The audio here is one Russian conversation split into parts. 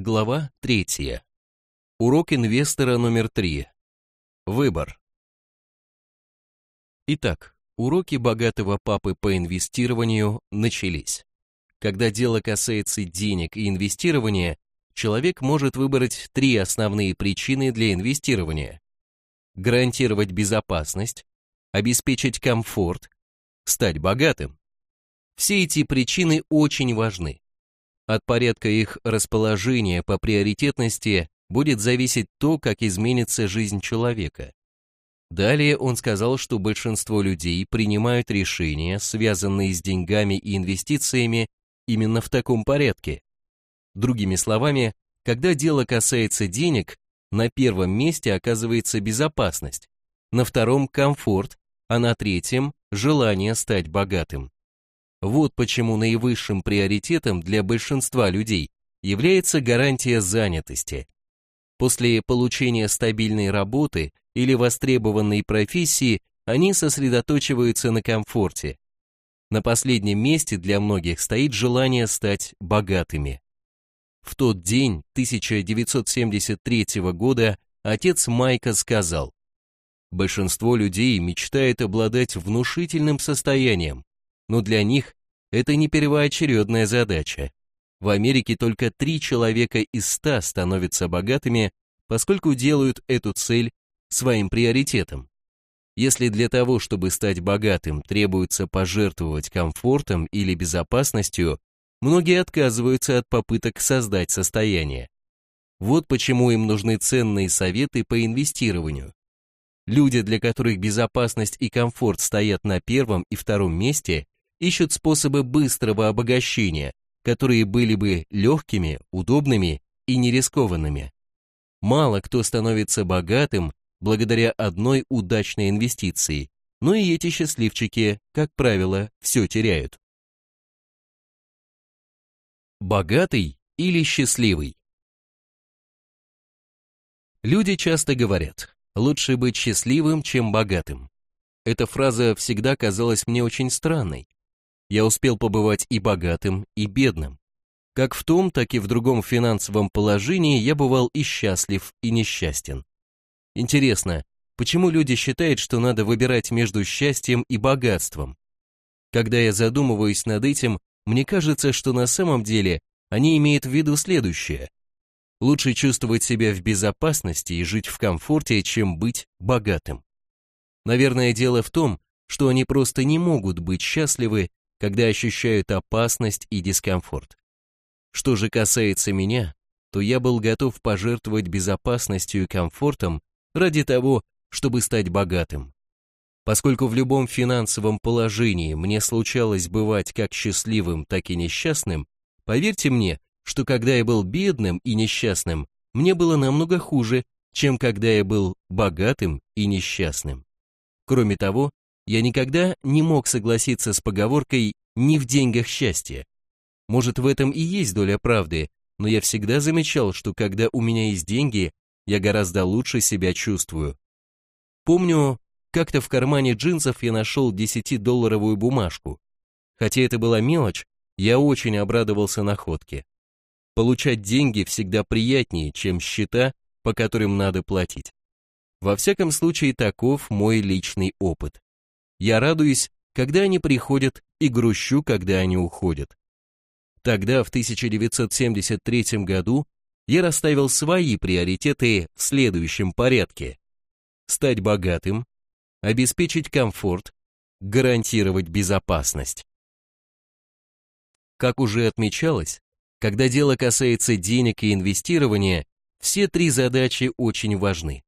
Глава 3. Урок инвестора номер 3. Выбор. Итак, уроки богатого папы по инвестированию начались. Когда дело касается денег и инвестирования, человек может выбрать три основные причины для инвестирования. Гарантировать безопасность, обеспечить комфорт, стать богатым. Все эти причины очень важны. От порядка их расположения по приоритетности будет зависеть то, как изменится жизнь человека. Далее он сказал, что большинство людей принимают решения, связанные с деньгами и инвестициями, именно в таком порядке. Другими словами, когда дело касается денег, на первом месте оказывается безопасность, на втором – комфорт, а на третьем – желание стать богатым. Вот почему наивысшим приоритетом для большинства людей является гарантия занятости. После получения стабильной работы или востребованной профессии они сосредоточиваются на комфорте. На последнем месте для многих стоит желание стать богатыми. В тот день 1973 года отец Майка сказал, «Большинство людей мечтает обладать внушительным состоянием, но для них это не первоочередная задача. В Америке только три человека из ста становятся богатыми, поскольку делают эту цель своим приоритетом. Если для того, чтобы стать богатым, требуется пожертвовать комфортом или безопасностью, многие отказываются от попыток создать состояние. Вот почему им нужны ценные советы по инвестированию. Люди, для которых безопасность и комфорт стоят на первом и втором месте, ищут способы быстрого обогащения, которые были бы легкими, удобными и нерискованными. Мало кто становится богатым благодаря одной удачной инвестиции, но и эти счастливчики, как правило, все теряют. Богатый или счастливый? Люди часто говорят, лучше быть счастливым, чем богатым. Эта фраза всегда казалась мне очень странной, я успел побывать и богатым, и бедным. Как в том, так и в другом финансовом положении я бывал и счастлив, и несчастен. Интересно, почему люди считают, что надо выбирать между счастьем и богатством? Когда я задумываюсь над этим, мне кажется, что на самом деле они имеют в виду следующее. Лучше чувствовать себя в безопасности и жить в комфорте, чем быть богатым. Наверное, дело в том, что они просто не могут быть счастливы когда ощущают опасность и дискомфорт. Что же касается меня, то я был готов пожертвовать безопасностью и комфортом ради того, чтобы стать богатым. Поскольку в любом финансовом положении мне случалось бывать как счастливым, так и несчастным, поверьте мне, что когда я был бедным и несчастным, мне было намного хуже, чем когда я был богатым и несчастным. Кроме того, я никогда не мог согласиться с поговоркой «не в деньгах счастье». Может, в этом и есть доля правды, но я всегда замечал, что когда у меня есть деньги, я гораздо лучше себя чувствую. Помню, как-то в кармане джинсов я нашел 10-долларовую бумажку. Хотя это была мелочь, я очень обрадовался находке. Получать деньги всегда приятнее, чем счета, по которым надо платить. Во всяком случае, таков мой личный опыт. Я радуюсь, когда они приходят, и грущу, когда они уходят. Тогда, в 1973 году, я расставил свои приоритеты в следующем порядке. Стать богатым, обеспечить комфорт, гарантировать безопасность. Как уже отмечалось, когда дело касается денег и инвестирования, все три задачи очень важны.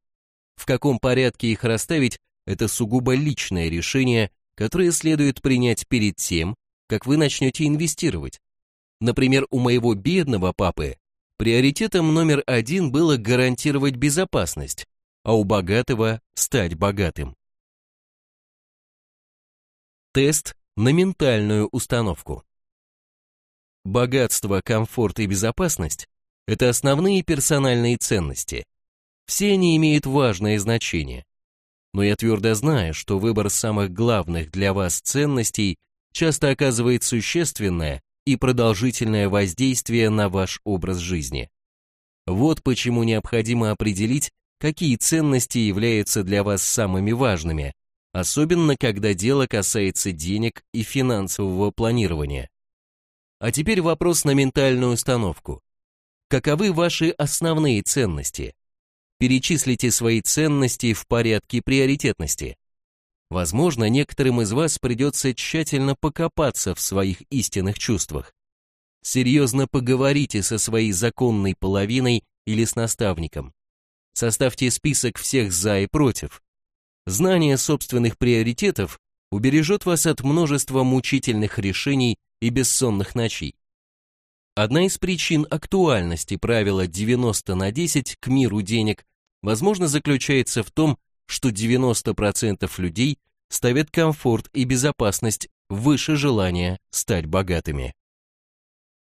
В каком порядке их расставить, это сугубо личное решение, которое следует принять перед тем, как вы начнете инвестировать. Например, у моего бедного папы приоритетом номер один было гарантировать безопасность, а у богатого – стать богатым. Тест на ментальную установку. Богатство, комфорт и безопасность – это основные персональные ценности. Все они имеют важное значение но я твердо знаю, что выбор самых главных для вас ценностей часто оказывает существенное и продолжительное воздействие на ваш образ жизни. Вот почему необходимо определить, какие ценности являются для вас самыми важными, особенно когда дело касается денег и финансового планирования. А теперь вопрос на ментальную установку. Каковы ваши основные ценности? Перечислите свои ценности в порядке приоритетности. Возможно, некоторым из вас придется тщательно покопаться в своих истинных чувствах. Серьезно поговорите со своей законной половиной или с наставником. Составьте список всех за и против. Знание собственных приоритетов убережет вас от множества мучительных решений и бессонных ночей. Одна из причин актуальности правила 90 на 10 к миру денег, возможно, заключается в том, что 90% людей ставят комфорт и безопасность выше желания стать богатыми.